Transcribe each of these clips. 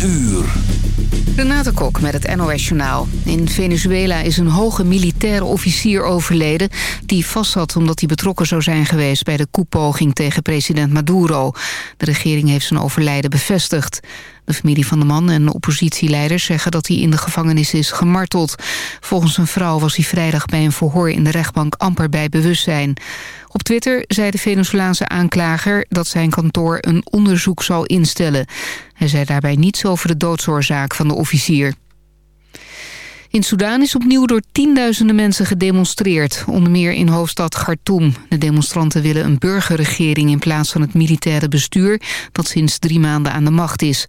uur. Renate Kok met het NOS Journaal. In Venezuela is een hoge militaire officier overleden... die vastzat omdat hij betrokken zou zijn geweest... bij de koepoging tegen president Maduro. De regering heeft zijn overlijden bevestigd. De familie van de man en oppositieleiders zeggen dat hij in de gevangenis is gemarteld. Volgens een vrouw was hij vrijdag bij een verhoor in de rechtbank amper bij bewustzijn. Op Twitter zei de Venezolaanse aanklager dat zijn kantoor een onderzoek zal instellen. Hij zei daarbij niets over de doodsoorzaak van de officier. In Soedan is opnieuw door tienduizenden mensen gedemonstreerd. Onder meer in hoofdstad Khartoum. De demonstranten willen een burgerregering in plaats van het militaire bestuur... dat sinds drie maanden aan de macht is.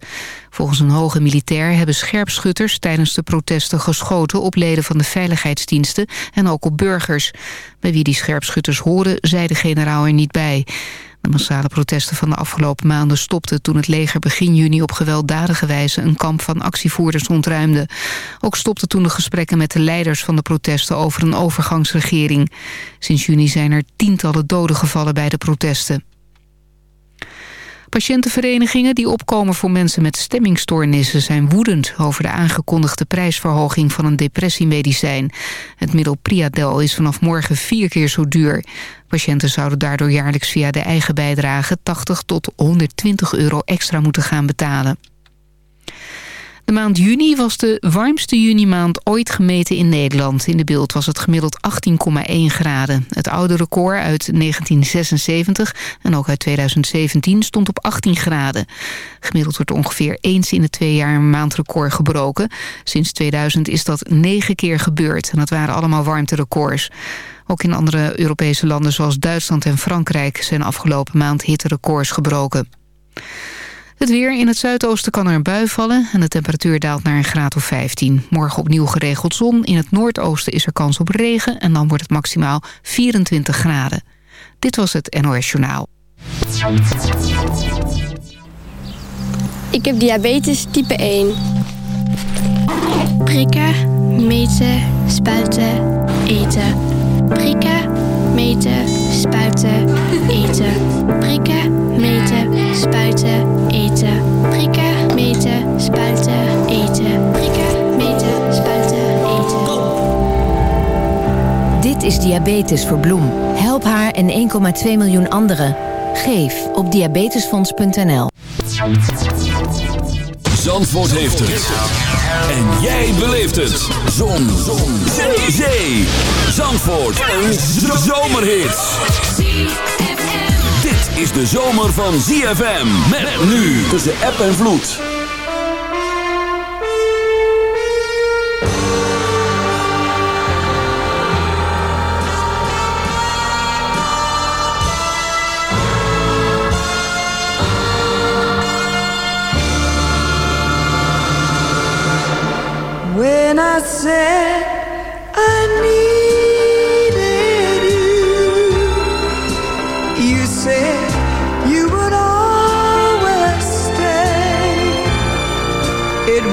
Volgens een hoge militair hebben scherpschutters tijdens de protesten geschoten... op leden van de veiligheidsdiensten en ook op burgers. Bij wie die scherpschutters horen, zei de generaal er niet bij. De massale protesten van de afgelopen maanden stopten toen het leger begin juni op gewelddadige wijze een kamp van actievoerders ontruimde. Ook stopten toen de gesprekken met de leiders van de protesten over een overgangsregering. Sinds juni zijn er tientallen doden gevallen bij de protesten. Patiëntenverenigingen die opkomen voor mensen met stemmingstoornissen zijn woedend over de aangekondigde prijsverhoging van een depressiemedicijn. Het middel Priadel is vanaf morgen vier keer zo duur. Patiënten zouden daardoor jaarlijks via de eigen bijdrage 80 tot 120 euro extra moeten gaan betalen. De maand juni was de warmste junimaand ooit gemeten in Nederland. In de beeld was het gemiddeld 18,1 graden. Het oude record uit 1976 en ook uit 2017 stond op 18 graden. Gemiddeld wordt ongeveer eens in de twee jaar een maandrecord gebroken. Sinds 2000 is dat negen keer gebeurd en dat waren allemaal warmterecords. Ook in andere Europese landen zoals Duitsland en Frankrijk... zijn afgelopen maand hitterecords gebroken. Het weer in het zuidoosten kan er een bui vallen... en de temperatuur daalt naar een graad of 15. Morgen opnieuw geregeld zon. In het noordoosten is er kans op regen... en dan wordt het maximaal 24 graden. Dit was het NOS Journaal. Ik heb diabetes type 1. Prikken, meten, spuiten, eten. Prikken, meten, spuiten, eten. Prikken, meten, spuiten, eten. Prikken, meten, spuiten, eten. Prikken, meten, spuiten, eten. Dit is Diabetes voor Bloem. Help haar en 1,2 miljoen anderen. Geef op diabetesfonds.nl. Zandvoort heeft het. En jij beleeft het. Zon. Zon. Zee. Zee. Zandvoort. Een zomerhit. Is de zomer van ZFM. Met nu tussen app en vloed. When I said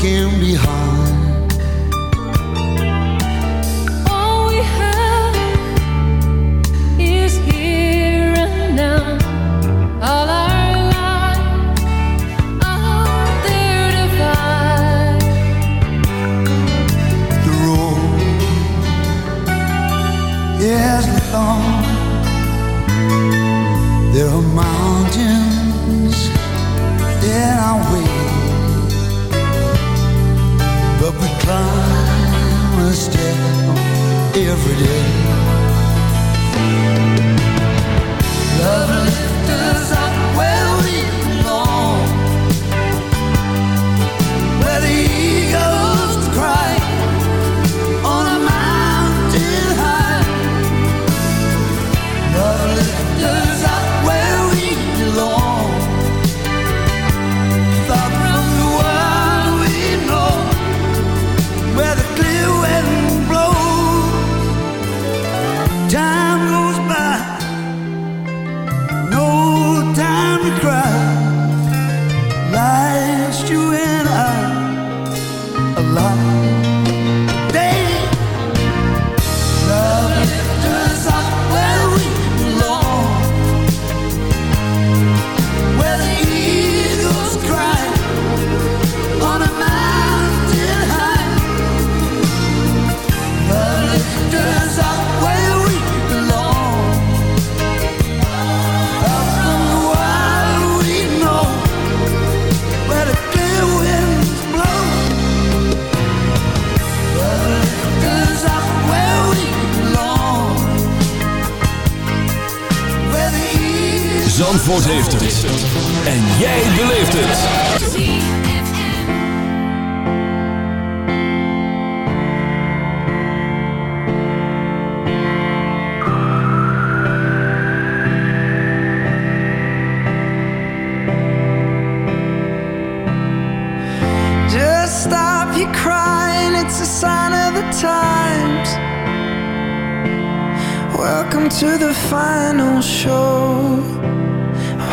can be hard. Zandvoort heeft het. En jij beleeft het. Just stop your crying, it's a sign of the times. Welcome to the final show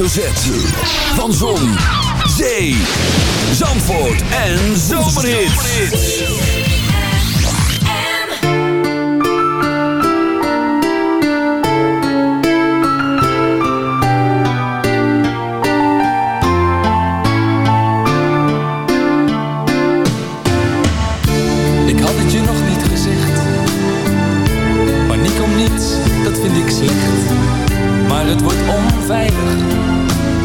Van Zon, Zee, Zandvoort en Zomerhits. Ik had het je nog niet gezegd. Paniek om niets, dat vind ik slecht. Maar het wordt onveilig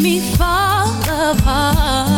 me fall apart.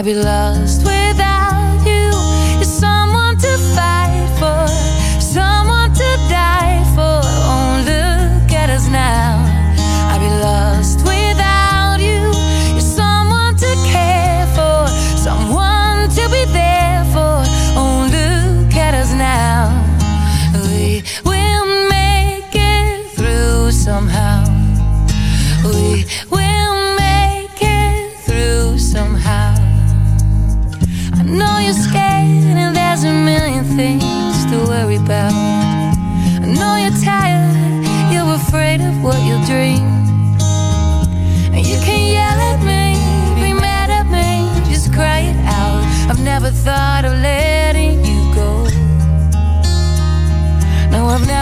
I'd be lost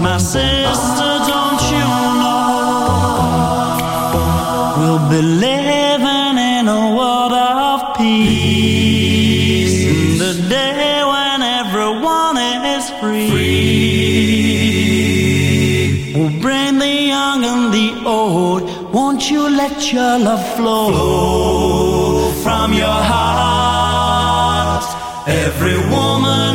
My sister, don't you know? We'll be living in a world of peace. In the day when everyone is free. We'll bring the young and the old. Won't you let your love flow from your heart? Every woman,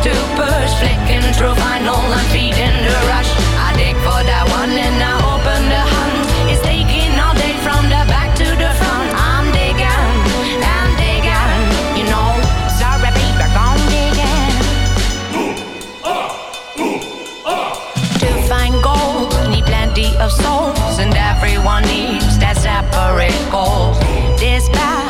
have to push. Flicking through vinyl and feeding the rush. I dig for that one and I open the hunt. It's taking all day from the back to the front. I'm digging, I'm digging, you know. Sorry, people, gone digging. To find gold, need plenty of souls, and everyone needs that separate goal. This path